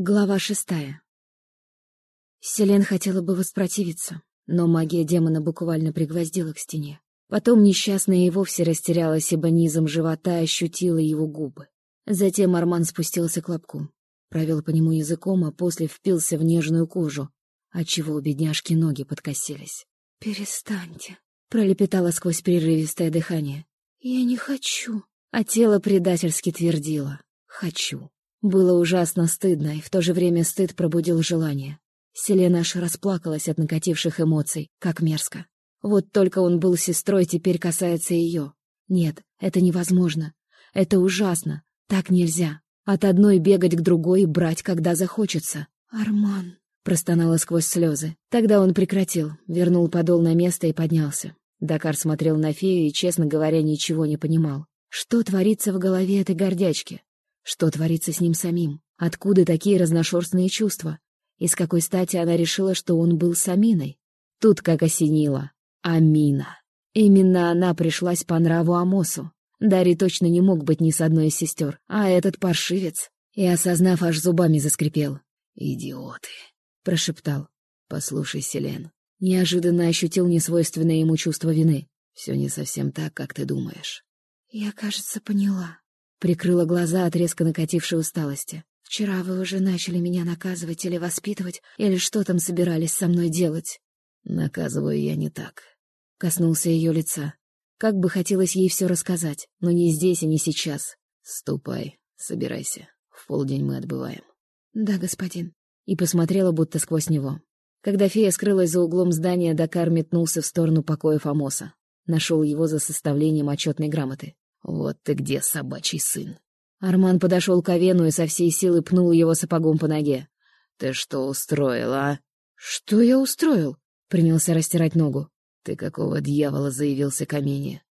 Глава шестая. Селен хотела бы воспротивиться, но магия демона буквально пригвоздила к стене. Потом несчастная и вовсе растерялась, ибо низом живота ощутила его губы. Затем Арман спустился к лобку, провел по нему языком, а после впился в нежную кожу, отчего у бедняжки ноги подкосились. «Перестаньте», — пролепетала сквозь прерывистое дыхание. «Я не хочу», а тело предательски твердило «хочу». Было ужасно стыдно, и в то же время стыд пробудил желание. Селена аж расплакалась от накативших эмоций, как мерзко. Вот только он был сестрой, теперь касается ее. Нет, это невозможно. Это ужасно. Так нельзя. От одной бегать к другой и брать, когда захочется. «Арман», — простонала сквозь слезы. Тогда он прекратил, вернул подол на место и поднялся. Дакар смотрел на фею и, честно говоря, ничего не понимал. Что творится в голове этой гордячки? Что творится с ним самим? Откуда такие разношерстные чувства? И с какой стати она решила, что он был с Аминой? Тут как осенило. Амина. Именно она пришлась по нраву Амосу. Дарий точно не мог быть ни с одной из сестер, а этот паршивец. И, осознав, аж зубами заскрипел. «Идиоты!» — прошептал. «Послушай, Селен». Неожиданно ощутил несвойственное ему чувство вины. «Все не совсем так, как ты думаешь». «Я, кажется, поняла», Прикрыла глаза от резко накатившей усталости. «Вчера вы уже начали меня наказывать или воспитывать, или что там собирались со мной делать?» «Наказываю я не так», — коснулся ее лица. Как бы хотелось ей все рассказать, но не здесь и не сейчас. «Ступай, собирайся. В полдень мы отбываем». «Да, господин». И посмотрела будто сквозь него. Когда фея скрылась за углом здания, Дакар метнулся в сторону покоя Фомоса. Нашел его за составлением отчетной грамоты. «Вот ты где, собачий сын!» Арман подошел к Авену и со всей силы пнул его сапогом по ноге. «Ты что устроил, а?» «Что я устроил?» — принялся растирать ногу. «Ты какого дьявола заявился к Амине?»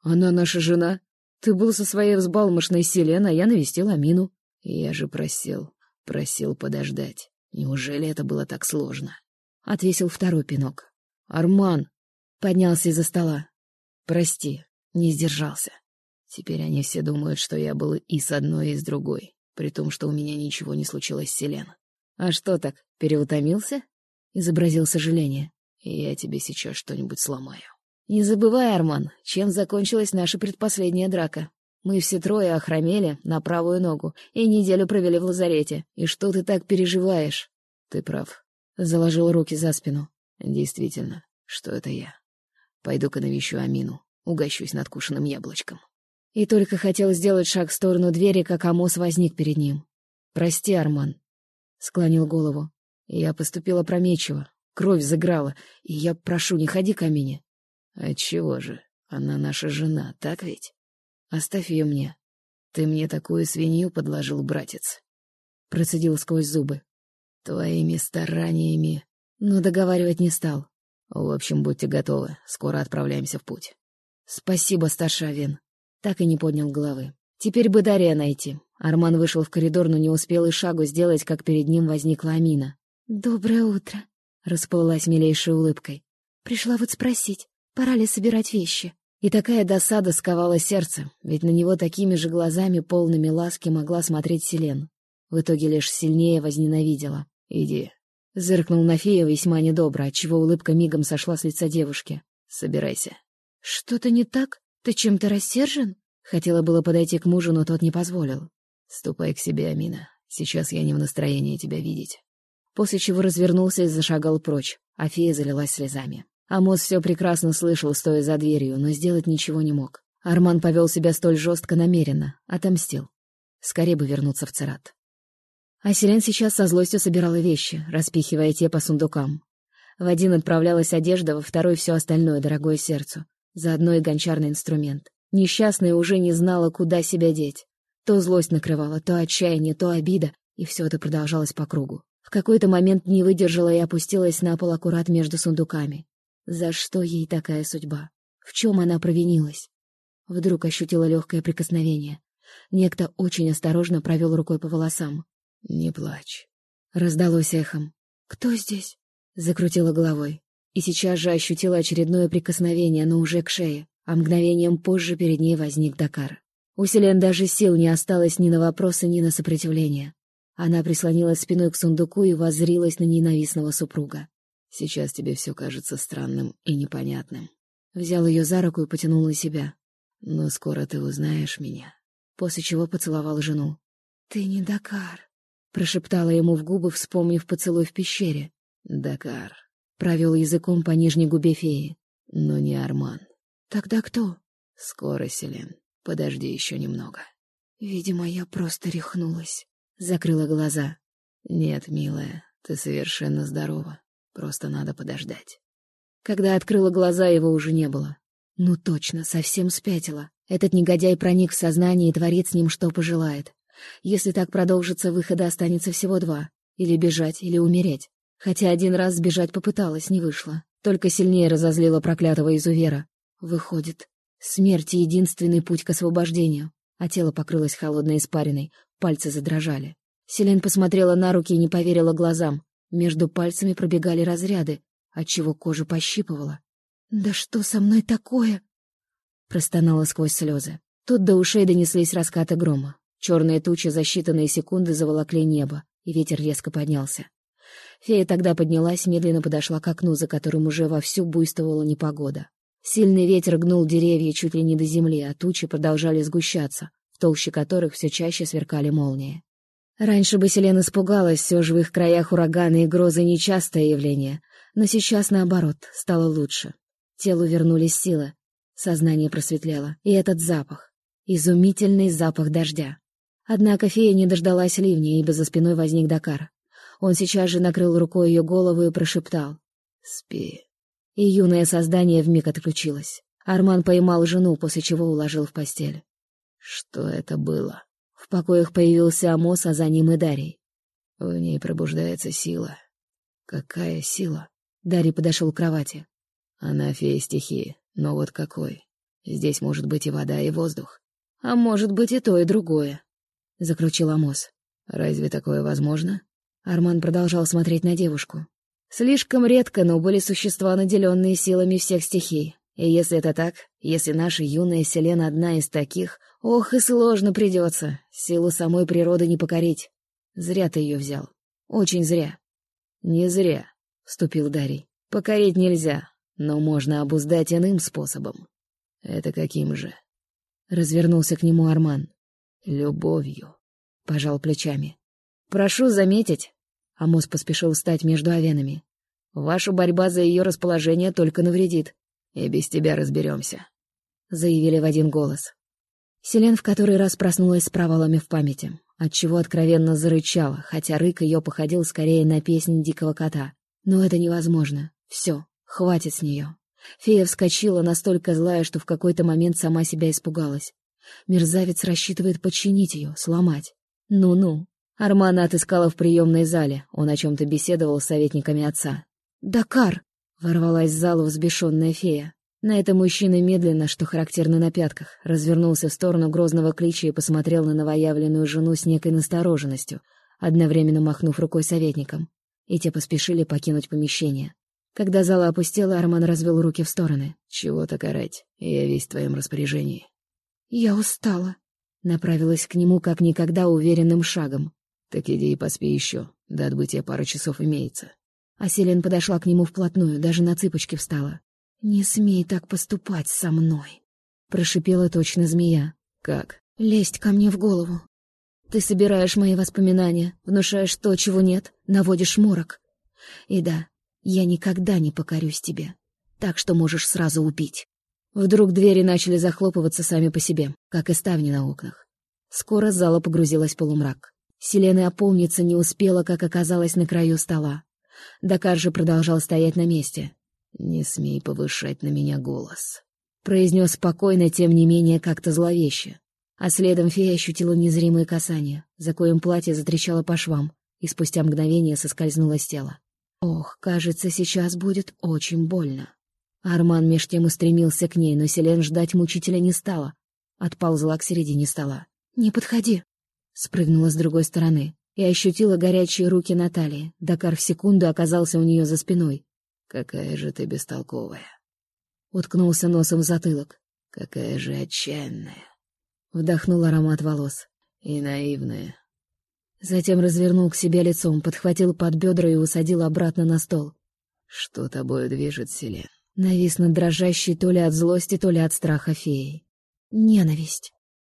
«Она наша жена. Ты был со своей взбалмошной Селен, а я навестил Амину». «Я же просил, просил подождать. Неужели это было так сложно?» Отвесил второй пинок. «Арман!» — поднялся из-за стола. «Прости, не сдержался. Теперь они все думают, что я был и с одной, и с другой, при том, что у меня ничего не случилось с Селен. «А что так, переутомился?» — изобразил сожаление. «Я тебе сейчас что-нибудь сломаю». «Не забывай, Арман, чем закончилась наша предпоследняя драка. Мы все трое охромели на правую ногу и неделю провели в лазарете. И что ты так переживаешь?» «Ты прав», — заложил руки за спину. «Действительно, что это я. Пойду-ка навещу Амину, угощусь надкушенным яблочком». И только хотел сделать шаг в сторону двери, как Амос возник перед ним. «Прости, Арман», — склонил голову. «Я поступила опрометчиво. Кровь заграла, и я прошу, не ходи ко мне». «Отчего же? Она наша жена, так ведь? Оставь ее мне. Ты мне такую свинью подложил, братец». Процедил сквозь зубы. «Твоими стараниями...» Но договаривать не стал. «В общем, будьте готовы. Скоро отправляемся в путь». «Спасибо, Старшавин», так и не поднял головы. Теперь бы Дарья найти. Арман вышел в коридор, но не успел и шагу сделать, как перед ним возникла Амина. «Доброе утро», — расплылась милейшей улыбкой. «Пришла вот спросить, пора ли собирать вещи?» И такая досада сковала сердце, ведь на него такими же глазами, полными ласки, могла смотреть Селен. В итоге лишь сильнее возненавидела. «Иди». Зыркнул на фею весьма недобро, отчего улыбка мигом сошла с лица девушки. «Собирайся». «Что-то не так?» «Ты чем-то рассержен?» Хотела было подойти к мужу, но тот не позволил. «Ступай к себе, Амина. Сейчас я не в настроении тебя видеть». После чего развернулся и зашагал прочь, а фея залилась слезами. Амос все прекрасно слышал, стоя за дверью, но сделать ничего не мог. Арман повел себя столь жестко намеренно, отомстил. Скорее бы вернуться в Церат. А Селен сейчас со злостью собирала вещи, распихивая те по сундукам. В один отправлялась одежда, во второй — все остальное, дорогое сердцу. Заодно и гончарный инструмент. Несчастная уже не знала, куда себя деть. То злость накрывала, то отчаяние, то обида, и все это продолжалось по кругу. В какой-то момент не выдержала и опустилась на пол аккурат между сундуками. За что ей такая судьба? В чем она провинилась? Вдруг ощутила легкое прикосновение. Некто очень осторожно провел рукой по волосам. «Не плачь», — раздалось эхом. «Кто здесь?» — закрутила головой. И сейчас же ощутила очередное прикосновение, но уже к шее, а мгновением позже перед ней возник Дакар. У Селен даже сил не осталось ни на вопросы, ни на сопротивление. Она прислонилась спиной к сундуку и воззрилась на ненавистного супруга. «Сейчас тебе все кажется странным и непонятным». Взял ее за руку и потянул на себя. «Но скоро ты узнаешь меня». После чего поцеловал жену. «Ты не Дакар», — прошептала ему в губы, вспомнив поцелуй в пещере. «Дакар», — провел языком по нижней губе феи. «Но не Арман». «Тогда кто?» «Скоро, Селен. Подожди еще немного». Видимо, я просто рехнулась. Закрыла глаза. «Нет, милая, ты совершенно здорова. Просто надо подождать». Когда открыла глаза, его уже не было. Ну точно, совсем спятила. Этот негодяй проник в сознание и творит с ним, что пожелает. Если так продолжится, выхода останется всего два. Или бежать, или умереть. Хотя один раз сбежать попыталась, не вышло. Только сильнее разозлила проклятого изувера. Выходит, смерть — единственный путь к освобождению а тело покрылось холодной испариной, пальцы задрожали. Селен посмотрела на руки и не поверила глазам. Между пальцами пробегали разряды, отчего кожа пощипывала. «Да что со мной такое?» Простонала сквозь слезы. Тут до ушей донеслись раскаты грома. Черные тучи за считанные секунды заволокли небо, и ветер резко поднялся. Фея тогда поднялась, медленно подошла к окну, за которым уже вовсю буйствовала непогода. Сильный ветер гнул деревья чуть ли не до земли, а тучи продолжали сгущаться, в толще которых все чаще сверкали молнии. Раньше бы Селен испугалась, все же в их краях ураганы и грозы — нечастое явление, но сейчас, наоборот, стало лучше. Телу вернулись силы, сознание просветлело, и этот запах, изумительный запах дождя. Однако фея не дождалась ливня, ибо за спиной возник Дакар. Он сейчас же накрыл рукой ее голову и прошептал «Спи». И юное создание вмиг отключилось. Арман поймал жену, после чего уложил в постель. Что это было? В покоях появился Амос, а за ним и Дарий. В ней пробуждается сила. Какая сила? Дарий подошел к кровати. Она фея стихии, но вот какой? Здесь может быть и вода, и воздух. А может быть и то, и другое, — закручил Амос. Разве такое возможно? Арман продолжал смотреть на девушку. Слишком редко, но были существа, наделенные силами всех стихий. И если это так, если наша юная Селена одна из таких, ох, и сложно придется. Силу самой природы не покорить. Зря ты ее взял. Очень зря. Не зря, — вступил Дарий. Покорить нельзя, но можно обуздать иным способом. Это каким же? Развернулся к нему Арман. Любовью. Пожал плечами. Прошу заметить, Амос поспешил встать между овенами. «Ваша борьба за ее расположение только навредит. И без тебя разберемся», — заявили в один голос. Селен в который раз проснулась с провалами в памяти, отчего откровенно зарычала, хотя рык ее походил скорее на песнь дикого кота. Но это невозможно. Все, хватит с нее. Фея вскочила, настолько злая, что в какой-то момент сама себя испугалась. Мерзавец рассчитывает подчинить ее, сломать. Ну-ну, Армана отыскала в приемной зале. Он о чем-то беседовал с советниками отца. «Дакар!» — ворвалась в залу взбешенная фея. На это мужчина медленно, что характерно на пятках, развернулся в сторону грозного клича и посмотрел на новоявленную жену с некой настороженностью, одновременно махнув рукой советникам. И те поспешили покинуть помещение. Когда зала опустела, Арман развел руки в стороны. «Чего так орать? Я весь в твоем распоряжении». «Я устала», — направилась к нему как никогда уверенным шагом. «Так иди и поспи еще. До отбытия пара часов имеется». А Селен подошла к нему вплотную, даже на цыпочки встала. «Не смей так поступать со мной», — прошипела точно змея. «Как?» «Лезть ко мне в голову. Ты собираешь мои воспоминания, внушаешь то, чего нет, наводишь морок. И да, я никогда не покорюсь тебе, так что можешь сразу убить». Вдруг двери начали захлопываться сами по себе, как и ставни на окнах. Скоро зала погрузилась в полумрак. Селена опомниться не успела, как оказалась на краю стола. Дакар же продолжал стоять на месте. «Не смей повышать на меня голос», — произнес спокойно, тем не менее как-то зловеще. А следом фея ощутила незримое касание, за коем платье затрещало по швам, и спустя мгновение соскользнуло с тела. Ох, кажется, сейчас будет очень больно. Арман меж тем устремился к ней, но Селен ждать мучителя не стала. Отползла к середине стола. «Не подходи!» Спрыгнула с другой стороны и ощутила горячие руки Натальи. Дакар в секунду оказался у нее за спиной. «Какая же ты бестолковая!» Уткнулся носом в затылок. «Какая же отчаянная!» Вдохнул аромат волос. «И наивная!» Затем развернул к себе лицом, подхватил под бедра и усадил обратно на стол. «Что тобою движет, Селен?» Навис над дрожащей то ли от злости, то ли от страха феей. «Ненависть».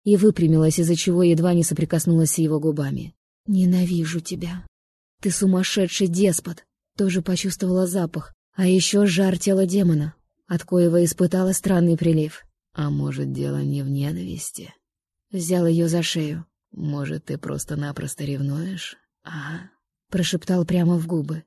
И выпрямилась, из-за чего едва не соприкоснулась с его губами. «Ненавижу тебя. Ты сумасшедший деспот». Тоже почувствовала запах, а еще жар тела демона, от коего испытала странный прилив. «А может, дело не в ненависти?» Взял ее за шею. «Может, ты просто-напросто ревнуешь, а?» Прошептал прямо в губы.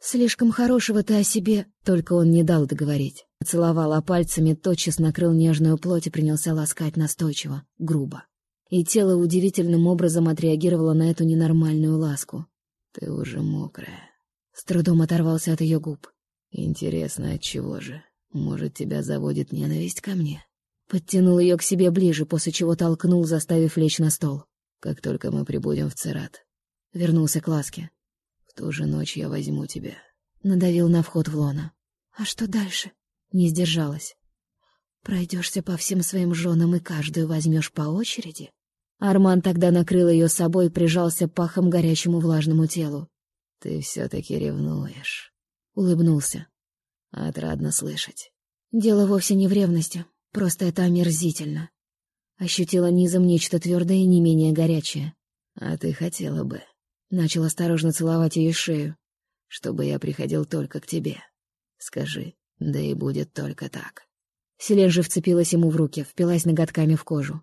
«Слишком хорошего ты о себе...» Только он не дал договорить. Целовала пальцами, тотчас накрыл нежную плоть и принялся ласкать настойчиво, грубо. И тело удивительным образом отреагировало на эту ненормальную ласку. «Ты уже мокрая». С трудом оторвался от ее губ. «Интересно, от чего же? Может, тебя заводит ненависть ко мне?» Подтянул ее к себе ближе, после чего толкнул, заставив лечь на стол. «Как только мы прибудем в Церат». Вернулся к ласке. «В ту же ночь я возьму тебя». Надавил на вход в лона. «А что дальше?» Не сдержалась. «Пройдешься по всем своим женам и каждую возьмешь по очереди?» Арман тогда накрыл ее собой и прижался пахом горячему влажному телу. «Ты все-таки ревнуешь», — улыбнулся. «Отрадно слышать». «Дело вовсе не в ревности. Просто это омерзительно. Ощутила низом нечто твердое и не менее горячее. А ты хотела бы. Начал осторожно целовать ее шею. Чтобы я приходил только к тебе. Скажи, да и будет только так. Селен же вцепилась ему в руки, впилась ноготками в кожу.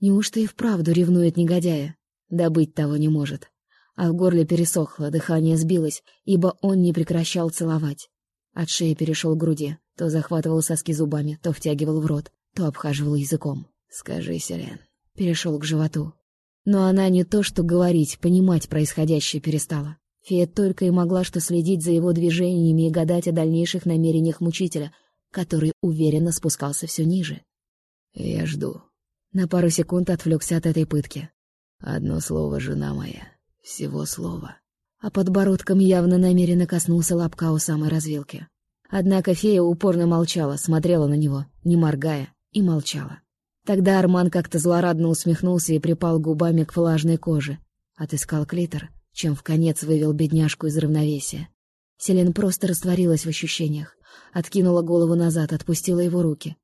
Неужто и вправду ревнует негодяя? Да быть того не может. А в горле пересохло, дыхание сбилось, ибо он не прекращал целовать. От шеи перешел к груди, то захватывал соски зубами, то втягивал в рот, то обхаживал языком. «Скажи, Селен». Перешел к животу. Но она не то что говорить, понимать происходящее перестала. Фея только и могла что следить за его движениями и гадать о дальнейших намерениях мучителя, который уверенно спускался все ниже. «Я жду». На пару секунд отвлекся от этой пытки. «Одно слово, жена моя. Всего слова». А подбородком явно намеренно коснулся лобка у самой развилки. Однако фея упорно молчала, смотрела на него, не моргая, и молчала. Тогда Арман как-то злорадно усмехнулся и припал губами к влажной коже. Отыскал клитор, чем в конец вывел бедняжку из равновесия. Селен просто растворилась в ощущениях, откинула голову назад, отпустила его руки.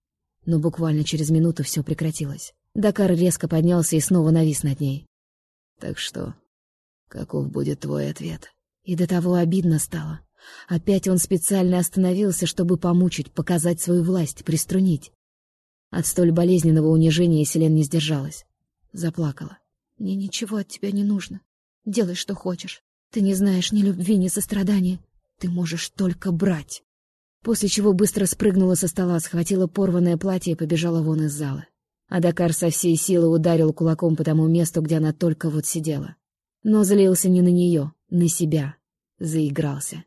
Но буквально через минуту все прекратилось. Дакар резко поднялся и снова навис над ней. «Так что, каков будет твой ответ?» И до того обидно стало. Опять он специально остановился, чтобы помучить, показать свою власть, приструнить. От столь болезненного унижения Селен не сдержалась. Заплакала. «Мне ничего от тебя не нужно. Делай, что хочешь. Ты не знаешь ни любви, ни сострадания. Ты можешь только брать». После чего быстро спрыгнула со стола, схватила порванное платье и побежала вон из зала. А Дакар со всей силы ударил кулаком по тому месту, где она только вот сидела. Но злился не на нее, на себя. Заигрался.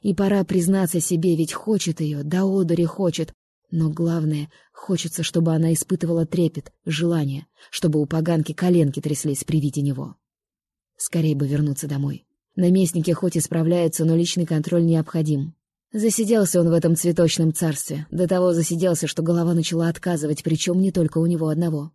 И пора признаться себе, ведь хочет ее, да одури хочет. Но главное, хочется, чтобы она испытывала трепет, желание, чтобы у поганки коленки тряслись при виде него. Скорей бы вернуться домой. Наместники хоть и справляются, но личный контроль необходим. Засиделся он в этом цветочном царстве, до того засиделся, что голова начала отказывать, причем не только у него одного.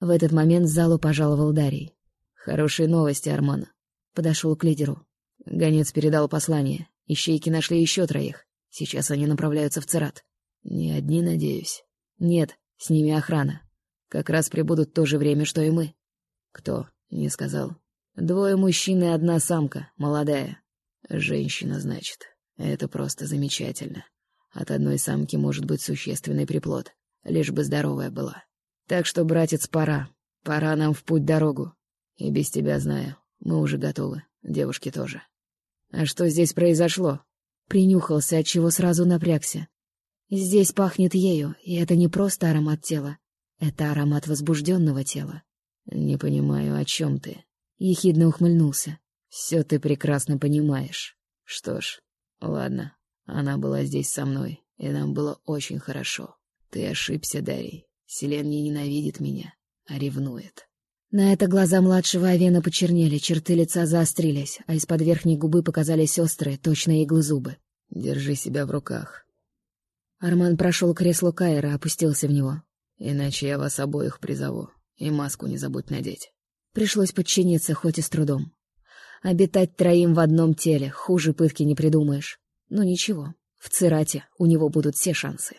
В этот момент в залу пожаловал Дарий. «Хорошие новости, Арман». Подошел к лидеру. Гонец передал послание. Ищейки нашли еще троих. Сейчас они направляются в Церат. Не одни, надеюсь. Нет, с ними охрана. Как раз прибудут в то же время, что и мы. Кто? Не сказал. Двое мужчин и одна самка, молодая. Женщина, значит. Это просто замечательно. От одной самки может быть существенный приплод, лишь бы здоровая была. Так что, братец, пора. Пора нам в путь дорогу. И без тебя знаю, мы уже готовы, девушки тоже. А что здесь произошло? Принюхался, отчего сразу напрягся. Здесь пахнет ею, и это не просто аромат тела. Это аромат возбужденного тела. Не понимаю, о чем ты. Ехидно ухмыльнулся. Все ты прекрасно понимаешь. Что ж, ладно. Она была здесь со мной, и нам было очень хорошо. Ты ошибся, Дарий. Селен не ненавидит меня, а ревнует. На это глаза младшего Авена почернели, черты лица заострились, а из-под верхней губы показались острые, точные иглы зубы. «Держи себя в руках». Арман прошел к креслу Кайра, опустился в него. «Иначе я вас обоих призову, и маску не забудь надеть». Пришлось подчиниться, хоть и с трудом. Обитать троим в одном теле, хуже пытки не придумаешь. Но ничего, в Цирате у него будут все шансы.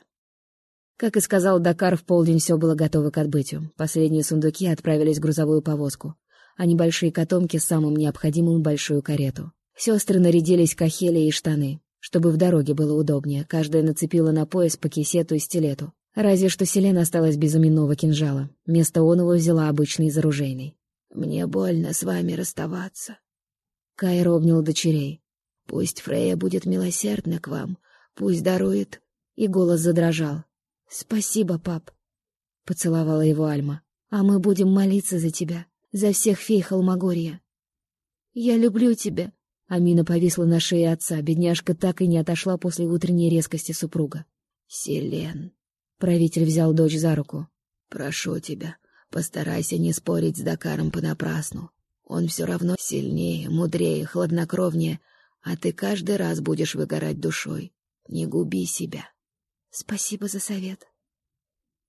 Как и сказал Дакар, в полдень все было готово к отбытию. Последние сундуки отправились в грузовую повозку, а небольшие котомки самым необходимым — большую карету. Сестры нарядились кахели и штаны. Чтобы в дороге было удобнее, каждая нацепила на пояс по кисету и стилету. Разве что Селена осталась без именного кинжала. Вместо оного взяла обычный заружейный. «Мне больно с вами расставаться». Кайр обнял дочерей. «Пусть Фрея будет милосердна к вам, пусть дарует...» И голос задрожал. «Спасибо, пап», — поцеловала его Альма. «А мы будем молиться за тебя, за всех фей Холмогорья». «Я люблю тебя», — Амина повисла на шее отца, бедняжка так и не отошла после утренней резкости супруга. «Селен», — правитель взял дочь за руку. «Прошу тебя, постарайся не спорить с Дакаром понапрасну. Он все равно сильнее, мудрее, хладнокровнее, а ты каждый раз будешь выгорать душой. Не губи себя». «Спасибо за совет».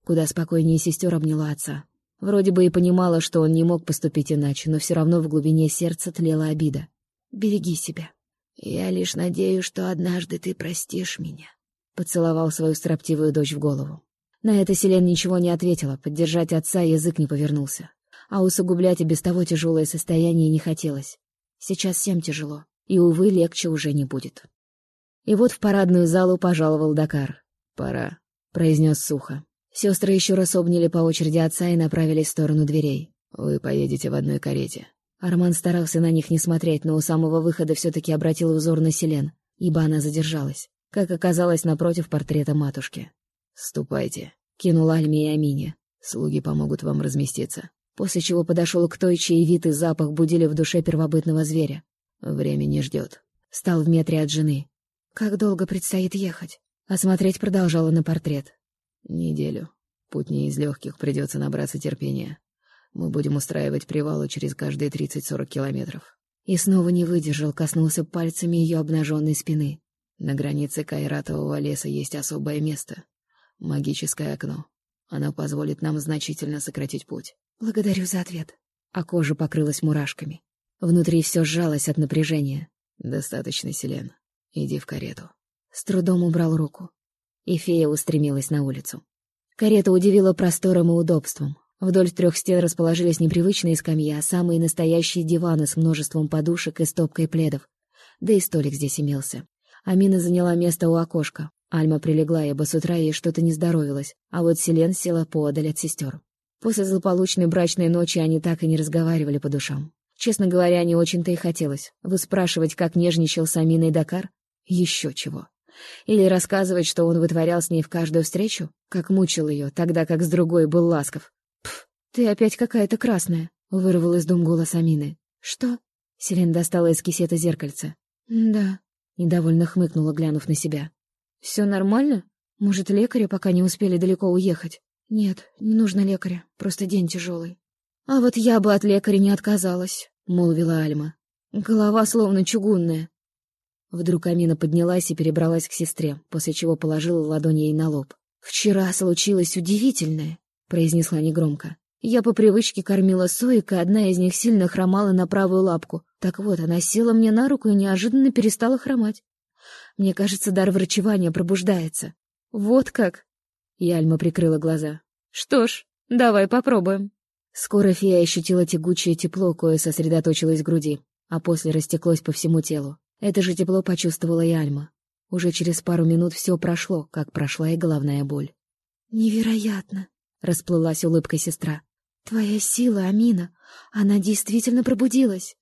Куда спокойнее сестер обняла отца. Вроде бы и понимала, что он не мог поступить иначе, но все равно в глубине сердца тлела обида. «Береги себя». «Я лишь надеюсь, что однажды ты простишь меня», — поцеловал свою строптивую дочь в голову. На это Селен ничего не ответила, поддержать отца язык не повернулся. А усугублять и без того тяжелое состояние не хотелось. Сейчас всем тяжело, и, увы, легче уже не будет. И вот в парадную залу пожаловал Дакар. «Пора», — произнес сухо. Сестры еще раз обняли по очереди отца и направились в сторону дверей. «Вы поедете в одной карете». Арман старался на них не смотреть, но у самого выхода все-таки обратил взор на Селен, ибо она задержалась, как оказалось, напротив портрета матушки. «Ступайте», — кинул Альме и Амине. «Слуги помогут вам разместиться». После чего подошел к той, чей вид и запах будили в душе первобытного зверя. «Время не ждет». Стал в метре от жены. «Как долго предстоит ехать?» Осмотреть продолжала на портрет. «Неделю. Путь не из легких, придется набраться терпения. Мы будем устраивать привалы через каждые тридцать-сорок километров». И снова не выдержал, коснулся пальцами ее обнаженной спины. На границе Кайратового леса есть особое место. Магическое окно. Оно позволит нам значительно сократить путь. Благодарю за ответ. А кожа покрылась мурашками. Внутри все сжалось от напряжения. Достаточно, Селен. Иди в карету. С трудом убрал руку. И фея устремилась на улицу. Карета удивила простором и удобством. Вдоль трех стен расположились непривычные скамьи, а самые настоящие диваны с множеством подушек и стопкой пледов. Да и столик здесь имелся. Амина заняла место у окошка. Альма прилегла, ибо с утра ей что-то не здоровилось, а вот Селен села поодаль от сестер. После злополучной брачной ночи они так и не разговаривали по душам. Честно говоря, не очень-то и хотелось. Выспрашивать, как нежничал с Аминой Дакар? Еще чего. Или рассказывать, что он вытворял с ней в каждую встречу, как мучил ее, тогда как с другой был ласков. «Пф, ты опять какая-то красная», — вырвал из дум голос Амины. «Что?» — Селен достала из кисета зеркальце. «Да», — недовольно хмыкнула, глянув на себя. «Все нормально? Может, лекаря, пока не успели далеко уехать?» «Нет, не нужно лекаря, просто день тяжелый». «А вот я бы от лекаря не отказалась», — молвила Альма. «Голова словно чугунная. Вдруг Амина поднялась и перебралась к сестре, после чего положила ладонь ей на лоб. «Вчера случилось удивительное», — произнесла негромко. «Я по привычке кормила соек, и одна из них сильно хромала на правую лапку. Так вот, она села мне на руку и неожиданно перестала хромать. Мне кажется, дар врачевания пробуждается. Вот как!» Яльма прикрыла глаза. «Что ж, давай попробуем». Скоро фея ощутила тягучее тепло, кое сосредоточилось в груди, а после растеклось по всему телу. Это же тепло почувствовала и Альма. Уже через пару минут все прошло, как прошла и головная боль. «Невероятно!» — расплылась улыбкой сестра. «Твоя сила, Амина, она действительно пробудилась!»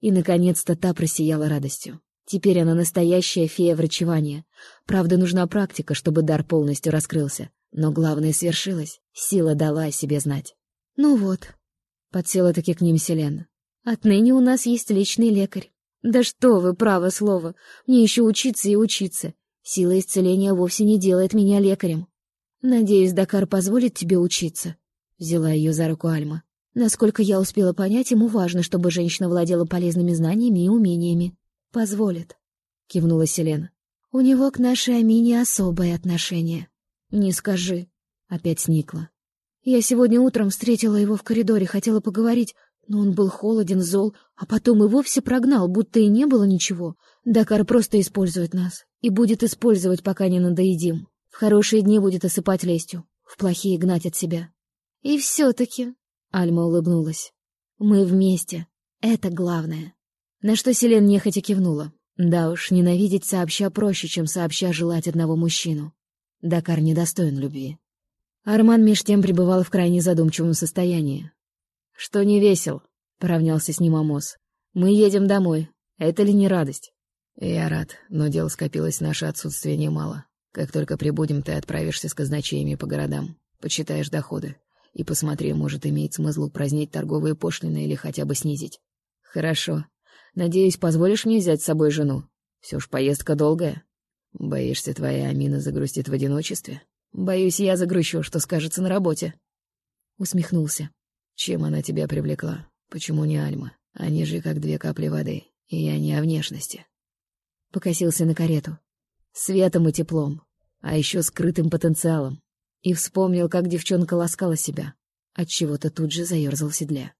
И, наконец-то, та просияла радостью. Теперь она настоящая фея врачевания. Правда, нужна практика, чтобы дар полностью раскрылся. Но главное свершилось. Сила дала о себе знать. «Ну вот», — подсела-таки к ним Селена. «Отныне у нас есть личный лекарь. «Да что вы, право слово! Мне еще учиться и учиться. Сила исцеления вовсе не делает меня лекарем. Надеюсь, Дакар позволит тебе учиться?» Взяла ее за руку Альма. Насколько я успела понять, ему важно, чтобы женщина владела полезными знаниями и умениями. «Позволит», — кивнула Селена. «У него к нашей Амине особое отношение». «Не скажи», — опять сникла. «Я сегодня утром встретила его в коридоре, хотела поговорить, Но он был холоден, зол, а потом и вовсе прогнал, будто и не было ничего. Дакар просто использует нас. И будет использовать, пока не надоедим. В хорошие дни будет осыпать лестью, в плохие гнать от себя. И все-таки, — Альма улыбнулась, — мы вместе. Это главное. На что Селен нехотя кивнула. Да уж, ненавидеть сообща проще, чем сообща желать одного мужчину. Дакар недостоин любви. Арман меж тем пребывал в крайне задумчивом состоянии. «Что не весел?» — поравнялся с ним Амос. «Мы едем домой. Это ли не радость?» «Я рад, но дел скопилось наше отсутствие немало. Как только прибудем, ты отправишься с казначеями по городам, почитаешь доходы. И посмотри, может, имеет смысл упразднить торговые пошлины или хотя бы снизить». «Хорошо. Надеюсь, позволишь мне взять с собой жену? Все ж поездка долгая». «Боишься, твоя Амина загрустит в одиночестве?» «Боюсь, я загрущу, что скажется на работе». Усмехнулся. Чем она тебя привлекла? Почему не Альма? Они же как две капли воды, и я не о внешности. Покосился на карету. Светом и теплом, а еще скрытым потенциалом. И вспомнил, как девчонка ласкала себя. Отчего-то тут же заерзал в седле.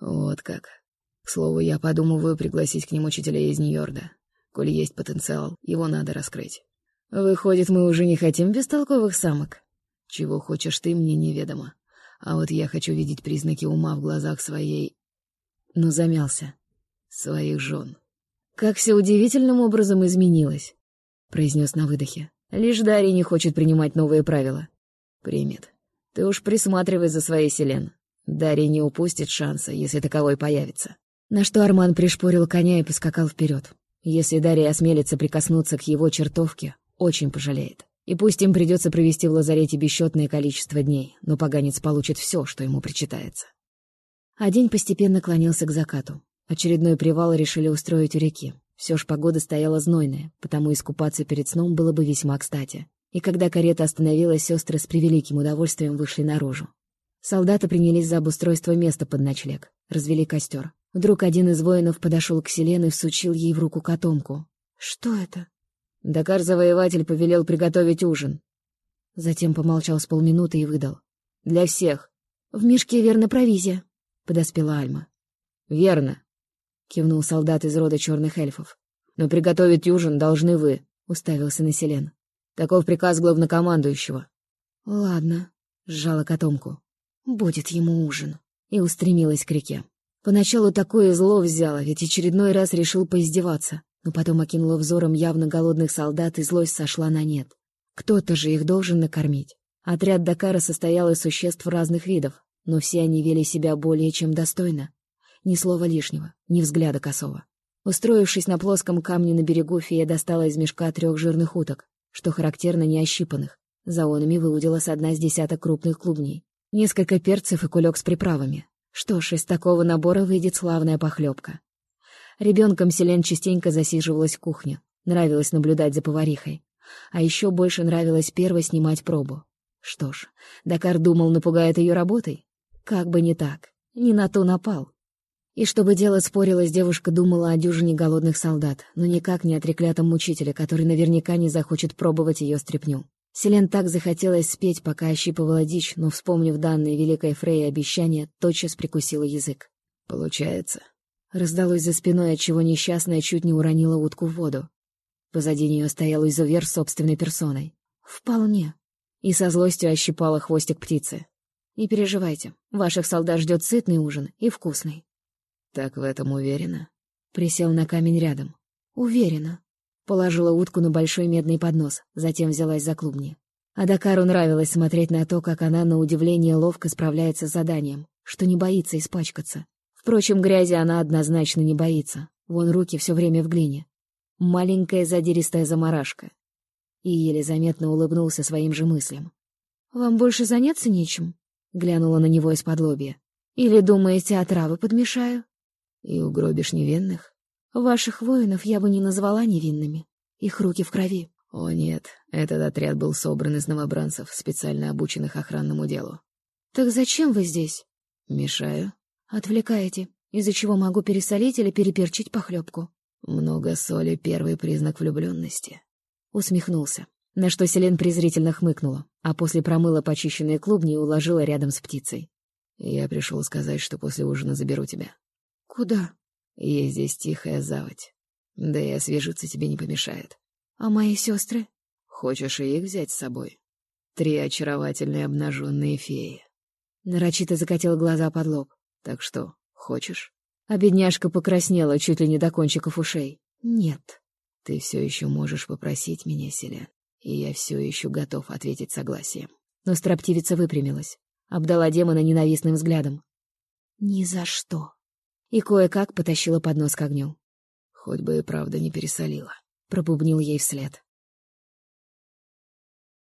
Вот как. К слову, я подумываю пригласить к ним учителя из Нью-Йорда. Коль есть потенциал, его надо раскрыть. Выходит, мы уже не хотим бестолковых самок? Чего хочешь ты, мне неведомо. А вот я хочу видеть признаки ума в глазах своей... Но замялся. Своих жен. Как все удивительным образом изменилось, произнес на выдохе. Лишь Дарья не хочет принимать новые правила. Примет. Ты уж присматривай за своей Селен. Дарья не упустит шанса, если таковой появится. На что Арман пришпорил коня и поскакал вперед. Если Дарья осмелится прикоснуться к его чертовке, очень пожалеет. И пусть им придется провести в лазарете бесчетное количество дней, но поганец получит все, что ему причитается. А день постепенно клонился к закату. Очередной привал решили устроить у реки. Все ж погода стояла знойная, потому искупаться перед сном было бы весьма кстати. И когда карета остановилась, сестры с превеликим удовольствием вышли наружу. Солдаты принялись за обустройство места под ночлег, развели костер. Вдруг один из воинов подошел к Селен и всучил ей в руку котомку. «Что это?» Дакар-завоеватель повелел приготовить ужин. Затем помолчал с полминуты и выдал. «Для всех. В мешке верно провизия», — подоспела Альма. «Верно», — кивнул солдат из рода черных эльфов. «Но приготовить ужин должны вы», — уставился на Селен. «Таков приказ главнокомандующего». «Ладно», — сжала котомку. «Будет ему ужин», и устремилась к реке. Поначалу такое зло взяло, ведь очередной раз решил поиздеваться но потом окинула взором явно голодных солдат, и злость сошла на нет. Кто-то же их должен накормить. Отряд Дакара состоял из существ разных видов, но все они вели себя более чем достойно. Ни слова лишнего, ни взгляда косого. Устроившись на плоском камне на берегу, фея достала из мешка трех жирных уток, что характерно не ощипанных. За онами выудила с одна с десяток крупных клубней. Несколько перцев и кулек с приправами. Что ж, из такого набора выйдет славная похлебка. Ребенком Селен частенько засиживалась в кухне. Нравилось наблюдать за поварихой. А еще больше нравилось первой снимать пробу. Что ж, Дакар думал, напугает ее работой? Как бы не так. Не на то напал. И чтобы дело спорилось, девушка думала о дюжине голодных солдат, но никак не о треклятом мучителе, который наверняка не захочет пробовать ее стряпню. Селен так захотелось спеть, пока ощипывала дичь, но, вспомнив данное великой Фрей обещание, тотчас прикусила язык. «Получается», Раздалось за спиной, отчего несчастная чуть не уронила утку в воду. Позади нее стоял изувер собственной персоной. Вполне. И со злостью ощипала хвостик птицы. Не переживайте, ваших солдат ждет сытный ужин и вкусный. Так в этом уверена? Присел на камень рядом. Уверена. Положила утку на большой медный поднос, затем взялась за клубни. А Дакару нравилось смотреть на то, как она, на удивление, ловко справляется с заданием, что не боится испачкаться. Впрочем, грязи она однозначно не боится. Вон руки все время в глине. Маленькая задиристая заморашка. И еле заметно улыбнулся своим же мыслям. «Вам больше заняться нечем?» — глянула на него из-под лобья. «Или думаете, отравы подмешаю?» «И угробишь невинных?» «Ваших воинов я бы не назвала невинными. Их руки в крови». «О нет, этот отряд был собран из новобранцев, специально обученных охранному делу». «Так зачем вы здесь?» «Мешаю?» Отвлекаете, из-за чего могу пересолить или переперчить похлебку. Много соли — первый признак влюбленности. Усмехнулся, на что Селен презрительно хмыкнула, а после промыла почищенные клубни и уложила рядом с птицей. Я пришел сказать, что после ужина заберу тебя. Куда? Есть здесь тихая заводь. Да и освежиться тебе не помешает. А мои сестры? Хочешь и их взять с собой? Три очаровательные обнаженные феи. Нарочито закатил глаза под лоб. Так что, хочешь? А бедняжка покраснела чуть ли не до кончиков ушей. Нет. Ты все еще можешь попросить меня, Селен, и я все еще готов ответить согласием. Но строптивица выпрямилась, обдала демона ненавистным взглядом. Ни за что. И кое-как потащила поднос к огню. Хоть бы и правда не пересолила. Пробубнил ей вслед.